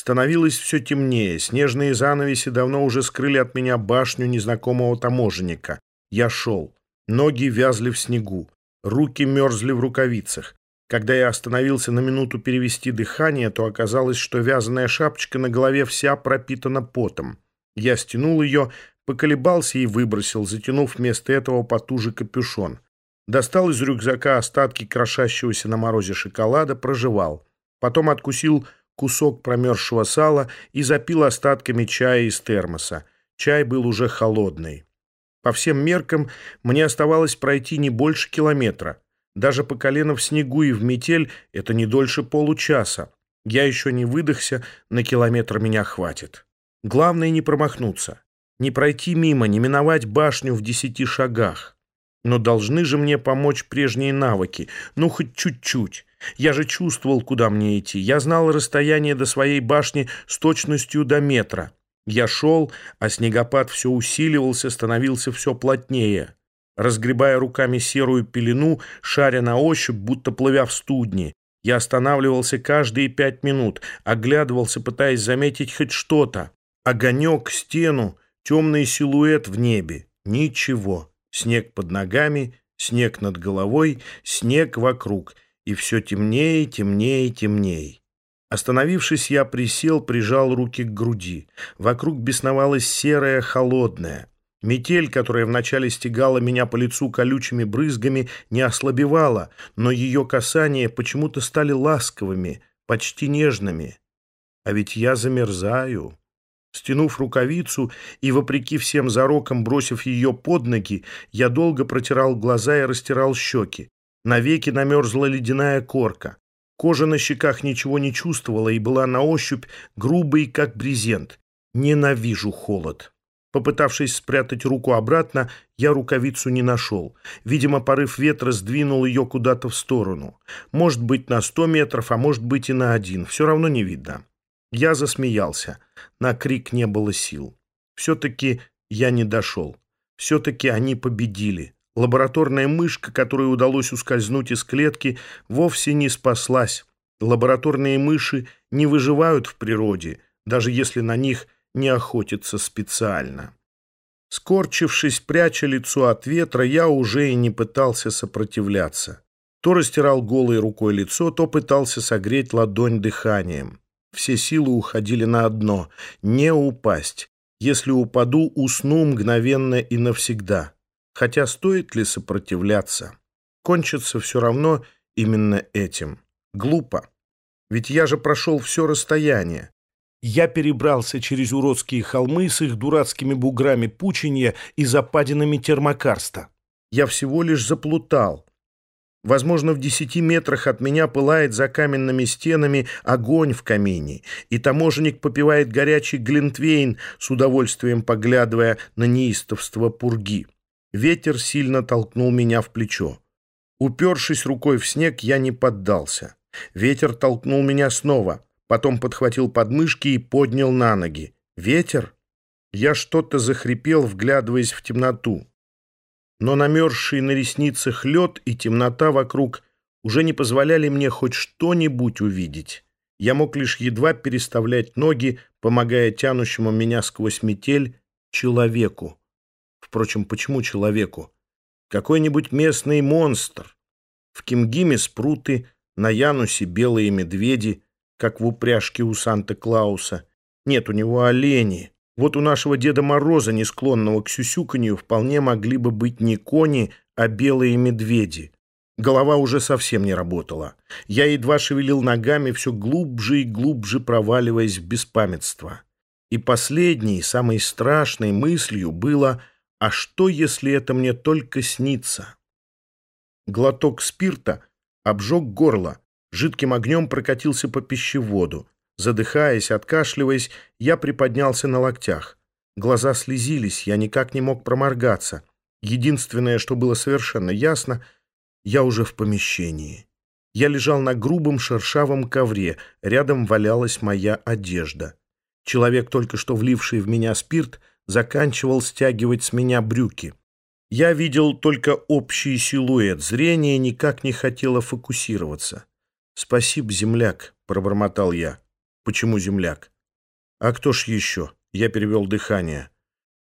Становилось все темнее, снежные занавеси давно уже скрыли от меня башню незнакомого таможенника. Я шел. Ноги вязли в снегу, руки мерзли в рукавицах. Когда я остановился на минуту перевести дыхание, то оказалось, что вязаная шапочка на голове вся пропитана потом. Я стянул ее, поколебался и выбросил, затянув вместо этого потуже капюшон. Достал из рюкзака остатки крошащегося на морозе шоколада, прожевал. Потом откусил кусок промерзшего сала и запил остатками чая из термоса. Чай был уже холодный. По всем меркам мне оставалось пройти не больше километра. Даже по колено в снегу и в метель это не дольше получаса. Я еще не выдохся, на километр меня хватит. Главное не промахнуться, не пройти мимо, не миновать башню в десяти шагах. Но должны же мне помочь прежние навыки, ну хоть чуть-чуть. Я же чувствовал, куда мне идти. Я знал расстояние до своей башни с точностью до метра. Я шел, а снегопад все усиливался, становился все плотнее. Разгребая руками серую пелену, шаря на ощупь, будто плывя в студни, я останавливался каждые пять минут, оглядывался, пытаясь заметить хоть что-то. Огонек, стену, темный силуэт в небе. Ничего. Снег под ногами, снег над головой, снег вокруг. И все темнее, темнее, темнее. Остановившись, я присел, прижал руки к груди. Вокруг бесновалась серая, холодная. Метель, которая вначале стегала меня по лицу колючими брызгами, не ослабевала, но ее касания почему-то стали ласковыми, почти нежными. А ведь я замерзаю. Стянув рукавицу и, вопреки всем зарокам, бросив ее под ноги, я долго протирал глаза и растирал щеки. Навеки намерзла ледяная корка. Кожа на щеках ничего не чувствовала и была на ощупь грубой, как брезент. Ненавижу холод. Попытавшись спрятать руку обратно, я рукавицу не нашел. Видимо, порыв ветра сдвинул ее куда-то в сторону. Может быть, на сто метров, а может быть и на один. Все равно не видно. Я засмеялся. На крик не было сил. Все-таки я не дошел. Все-таки они победили. Лабораторная мышка, которой удалось ускользнуть из клетки, вовсе не спаслась. Лабораторные мыши не выживают в природе, даже если на них не охотятся специально. Скорчившись, пряча лицо от ветра, я уже и не пытался сопротивляться. То растирал голой рукой лицо, то пытался согреть ладонь дыханием. Все силы уходили на одно — не упасть. Если упаду, усну мгновенно и навсегда. Хотя стоит ли сопротивляться? Кончится все равно именно этим. Глупо. Ведь я же прошел все расстояние. Я перебрался через уродские холмы с их дурацкими буграми пученья и западинами термокарста. Я всего лишь заплутал. Возможно, в десяти метрах от меня пылает за каменными стенами огонь в камине, и таможенник попивает горячий глинтвейн, с удовольствием поглядывая на неистовство пурги. Ветер сильно толкнул меня в плечо. Упершись рукой в снег, я не поддался. Ветер толкнул меня снова, потом подхватил подмышки и поднял на ноги. Ветер? Я что-то захрипел, вглядываясь в темноту но намерзший на ресницах лед и темнота вокруг уже не позволяли мне хоть что-нибудь увидеть. Я мог лишь едва переставлять ноги, помогая тянущему меня сквозь метель человеку. Впрочем, почему человеку? Какой-нибудь местный монстр. В Кимгиме спруты, на Янусе белые медведи, как в упряжке у Санта-Клауса. Нет, у него олени. Вот у нашего Деда Мороза, не склонного к сюсюканью, вполне могли бы быть не кони, а белые медведи. Голова уже совсем не работала. Я едва шевелил ногами, все глубже и глубже проваливаясь в беспамятство. И последней, самой страшной мыслью было «А что, если это мне только снится?» Глоток спирта обжег горло, жидким огнем прокатился по пищеводу. Задыхаясь, откашливаясь, я приподнялся на локтях. Глаза слезились, я никак не мог проморгаться. Единственное, что было совершенно ясно, я уже в помещении. Я лежал на грубом шершавом ковре, рядом валялась моя одежда. Человек, только что вливший в меня спирт, заканчивал стягивать с меня брюки. Я видел только общий силуэт, зрение никак не хотело фокусироваться. «Спасибо, земляк», — пробормотал я. Почему земляк? А кто ж еще? Я перевел дыхание.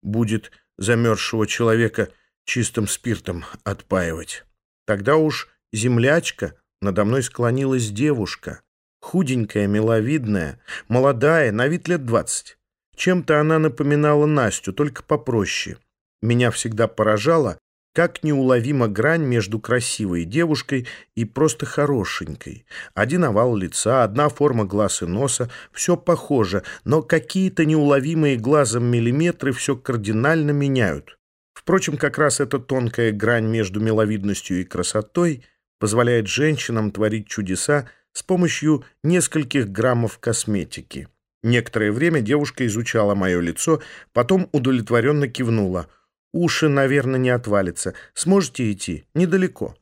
Будет замерзшего человека чистым спиртом отпаивать. Тогда уж землячка, надо мной склонилась девушка. Худенькая, миловидная, молодая, на вид лет двадцать. Чем-то она напоминала Настю, только попроще. Меня всегда поражало, как неуловима грань между красивой девушкой и просто хорошенькой. Один овал лица, одна форма глаз и носа, все похоже, но какие-то неуловимые глазом миллиметры все кардинально меняют. Впрочем, как раз эта тонкая грань между миловидностью и красотой позволяет женщинам творить чудеса с помощью нескольких граммов косметики. Некоторое время девушка изучала мое лицо, потом удовлетворенно кивнула – Уши, наверное, не отвалятся. Сможете идти? Недалеко».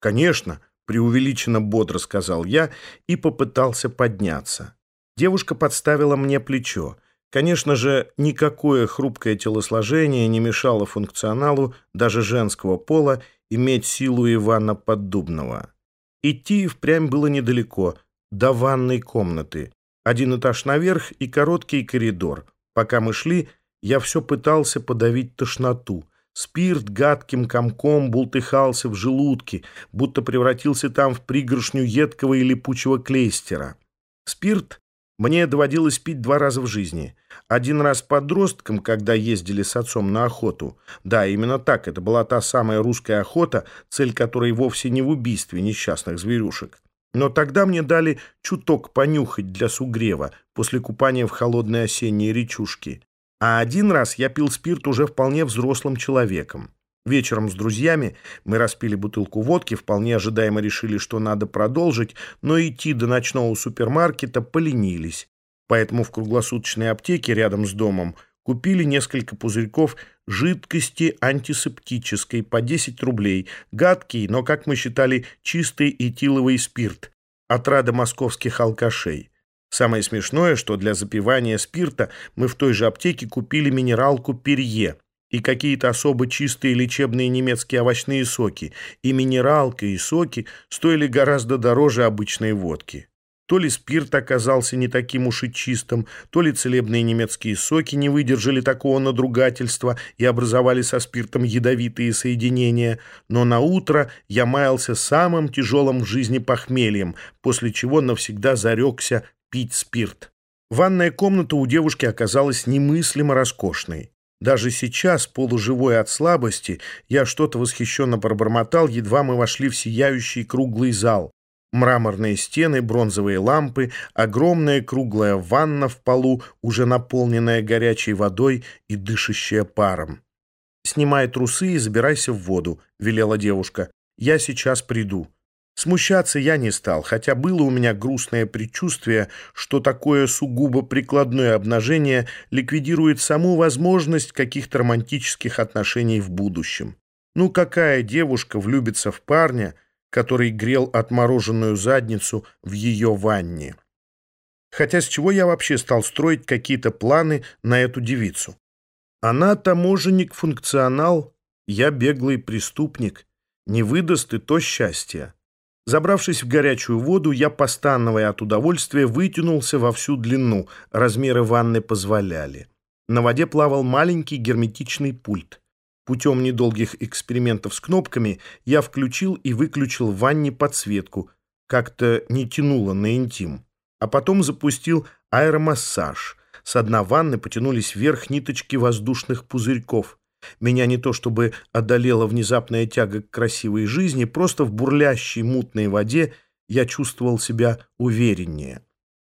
«Конечно», — преувеличенно бодро сказал я и попытался подняться. Девушка подставила мне плечо. Конечно же, никакое хрупкое телосложение не мешало функционалу даже женского пола иметь силу Ивана Поддубного. Идти впрямь было недалеко, до ванной комнаты. Один этаж наверх и короткий коридор. Пока мы шли, я все пытался подавить тошноту. Спирт гадким комком бултыхался в желудке, будто превратился там в пригоршню едкого и липучего клейстера. Спирт мне доводилось пить два раза в жизни. Один раз подростком, когда ездили с отцом на охоту. Да, именно так, это была та самая русская охота, цель которой вовсе не в убийстве несчастных зверюшек. Но тогда мне дали чуток понюхать для сугрева после купания в холодной осенней речушке. А один раз я пил спирт уже вполне взрослым человеком. Вечером с друзьями мы распили бутылку водки, вполне ожидаемо решили, что надо продолжить, но идти до ночного супермаркета поленились. Поэтому в круглосуточной аптеке рядом с домом купили несколько пузырьков жидкости антисептической по 10 рублей, гадкий, но, как мы считали, чистый этиловый спирт, отрада московских алкашей. Самое смешное, что для запивания спирта мы в той же аптеке купили минералку «Перье» и какие-то особо чистые лечебные немецкие овощные соки. И минералка, и соки стоили гораздо дороже обычной водки. То ли спирт оказался не таким уж и чистым, то ли целебные немецкие соки не выдержали такого надругательства и образовали со спиртом ядовитые соединения, но на утро я маялся самым тяжелым в жизни похмельем, после чего навсегда зарекся пить спирт. Ванная комната у девушки оказалась немыслимо роскошной. Даже сейчас, полуживой от слабости, я что-то восхищенно пробормотал, едва мы вошли в сияющий круглый зал. Мраморные стены, бронзовые лампы, огромная круглая ванна в полу, уже наполненная горячей водой и дышащая паром. «Снимай трусы и забирайся в воду», — велела девушка. «Я сейчас приду». Смущаться я не стал, хотя было у меня грустное предчувствие, что такое сугубо прикладное обнажение ликвидирует саму возможность каких-то романтических отношений в будущем. Ну какая девушка влюбится в парня, который грел отмороженную задницу в ее ванне? Хотя с чего я вообще стал строить какие-то планы на эту девицу? Она таможенник-функционал, я беглый преступник. Не выдаст и то счастье. Забравшись в горячую воду, я, постановая от удовольствия, вытянулся во всю длину, размеры ванны позволяли. На воде плавал маленький герметичный пульт. Путем недолгих экспериментов с кнопками я включил и выключил в ванне подсветку, как-то не тянуло на интим. А потом запустил аэромассаж. С дна ванны потянулись вверх ниточки воздушных пузырьков. Меня не то чтобы одолела внезапная тяга к красивой жизни, просто в бурлящей мутной воде я чувствовал себя увереннее.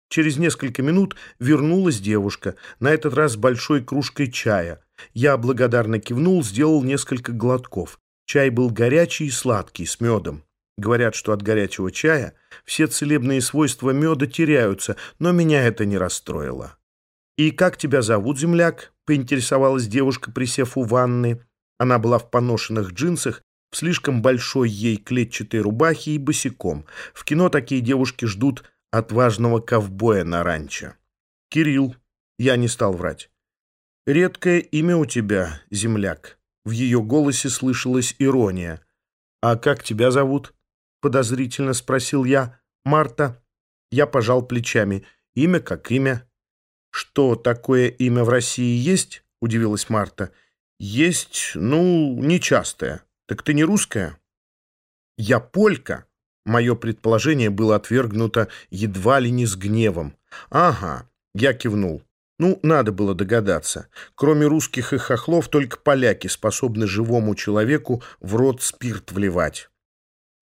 Через несколько минут вернулась девушка, на этот раз большой кружкой чая. Я благодарно кивнул, сделал несколько глотков. Чай был горячий и сладкий, с медом. Говорят, что от горячего чая все целебные свойства меда теряются, но меня это не расстроило. «И как тебя зовут, земляк?» — поинтересовалась девушка, присев у ванны. Она была в поношенных джинсах, в слишком большой ей клетчатой рубахе и босиком. В кино такие девушки ждут отважного ковбоя на ранчо. «Кирилл». Я не стал врать. «Редкое имя у тебя, земляк». В ее голосе слышалась ирония. «А как тебя зовут?» — подозрительно спросил я. «Марта». Я пожал плечами. Имя как имя. Что, такое имя в России есть? Удивилась Марта. Есть, ну, нечастое. Так ты не русская? Я полька. Мое предположение было отвергнуто едва ли не с гневом. Ага, я кивнул. Ну, надо было догадаться. Кроме русских и хохлов, только поляки способны живому человеку в рот спирт вливать.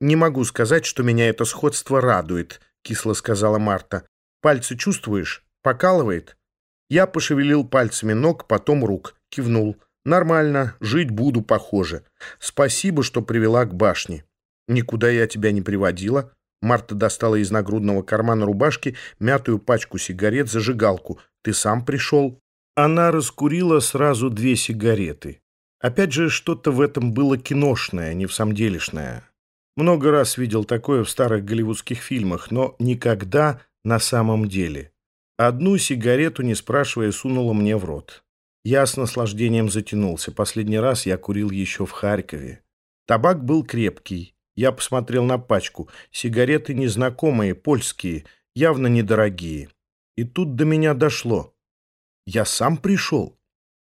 «Не могу сказать, что меня это сходство радует», — кисло сказала Марта. «Пальцы чувствуешь? Покалывает?» Я пошевелил пальцами ног, потом рук, кивнул. «Нормально, жить буду похоже. Спасибо, что привела к башне». «Никуда я тебя не приводила». Марта достала из нагрудного кармана рубашки мятую пачку сигарет, зажигалку. «Ты сам пришел?» Она раскурила сразу две сигареты. Опять же, что-то в этом было киношное, не в самделишное. Много раз видел такое в старых голливудских фильмах, но никогда на самом деле. Одну сигарету, не спрашивая, сунула мне в рот. Я с наслаждением затянулся. Последний раз я курил еще в Харькове. Табак был крепкий. Я посмотрел на пачку. Сигареты незнакомые, польские, явно недорогие. И тут до меня дошло. Я сам пришел?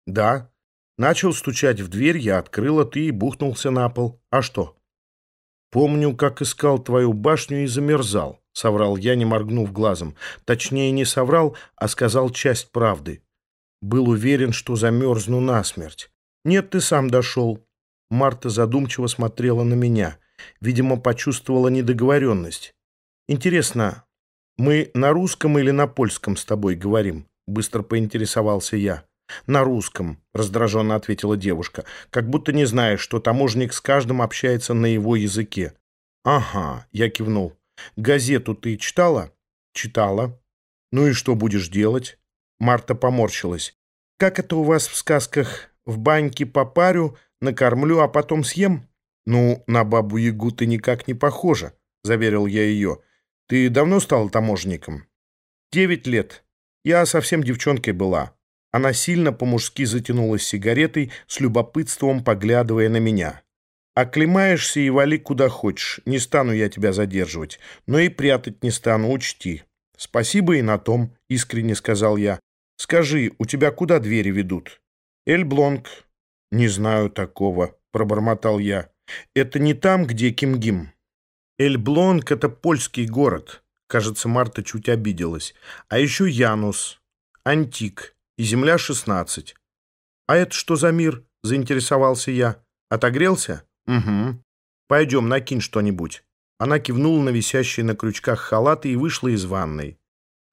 Да. Начал стучать в дверь, я открыла, ты и бухнулся на пол. А что? Помню, как искал твою башню и замерзал. — соврал я, не моргнув глазом. Точнее, не соврал, а сказал часть правды. Был уверен, что замерзну насмерть. «Нет, ты сам дошел». Марта задумчиво смотрела на меня. Видимо, почувствовала недоговоренность. «Интересно, мы на русском или на польском с тобой говорим?» Быстро поинтересовался я. «На русском», — раздраженно ответила девушка, «как будто не знаешь, что таможник с каждым общается на его языке». «Ага», — я кивнул. Газету ты читала? Читала. Ну и что будешь делать? Марта поморщилась. Как это у вас в сказках? В баньке попарю, накормлю, а потом съем? Ну, на бабу-ягу ты никак не похожа, заверил я ее. Ты давно стала таможенником? Девять лет. Я совсем девчонкой была. Она сильно по-мужски затянулась сигаретой, с любопытством поглядывая на меня. Оклемаешься и вали куда хочешь. Не стану я тебя задерживать. Но и прятать не стану, учти. Спасибо и на том, искренне сказал я. Скажи, у тебя куда двери ведут? Эльблонг. Не знаю такого, пробормотал я. Это не там, где Кимгим. Эльблонг — это польский город. Кажется, Марта чуть обиделась. А еще Янус, Антик и Земля 16. А это что за мир? Заинтересовался я. Отогрелся? «Угу. Пойдем, накинь что-нибудь». Она кивнула на висящий на крючках халат и вышла из ванной.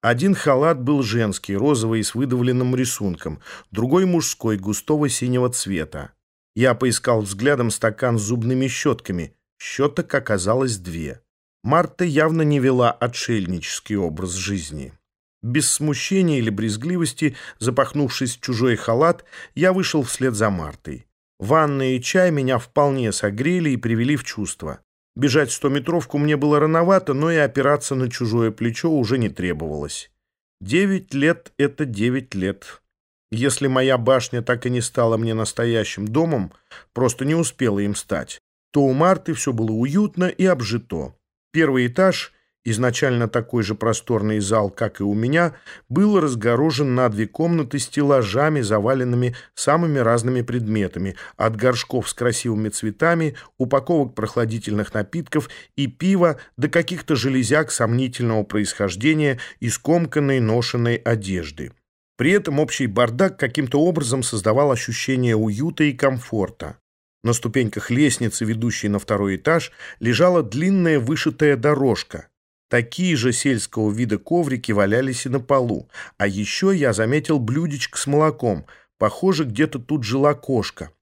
Один халат был женский, розовый с выдавленным рисунком, другой мужской, густого синего цвета. Я поискал взглядом стакан с зубными щетками. Щеток оказалось две. Марта явно не вела отшельнический образ жизни. Без смущения или брезгливости, запахнувшись в чужой халат, я вышел вслед за Мартой. Ванна и чай меня вполне согрели и привели в чувство. Бежать стометровку мне было рановато, но и опираться на чужое плечо уже не требовалось. Девять лет — это девять лет. Если моя башня так и не стала мне настоящим домом, просто не успела им стать, то у Марты все было уютно и обжито. Первый этаж изначально такой же просторный зал, как и у меня, был разгорожен на две комнаты стеллажами, заваленными самыми разными предметами, от горшков с красивыми цветами, упаковок прохладительных напитков и пива до каких-то железяк сомнительного происхождения и скомканной ношенной одежды. При этом общий бардак каким-то образом создавал ощущение уюта и комфорта. На ступеньках лестницы, ведущей на второй этаж, лежала длинная вышитая дорожка. Такие же сельского вида коврики валялись и на полу. А еще я заметил блюдечко с молоком. Похоже, где-то тут жила кошка.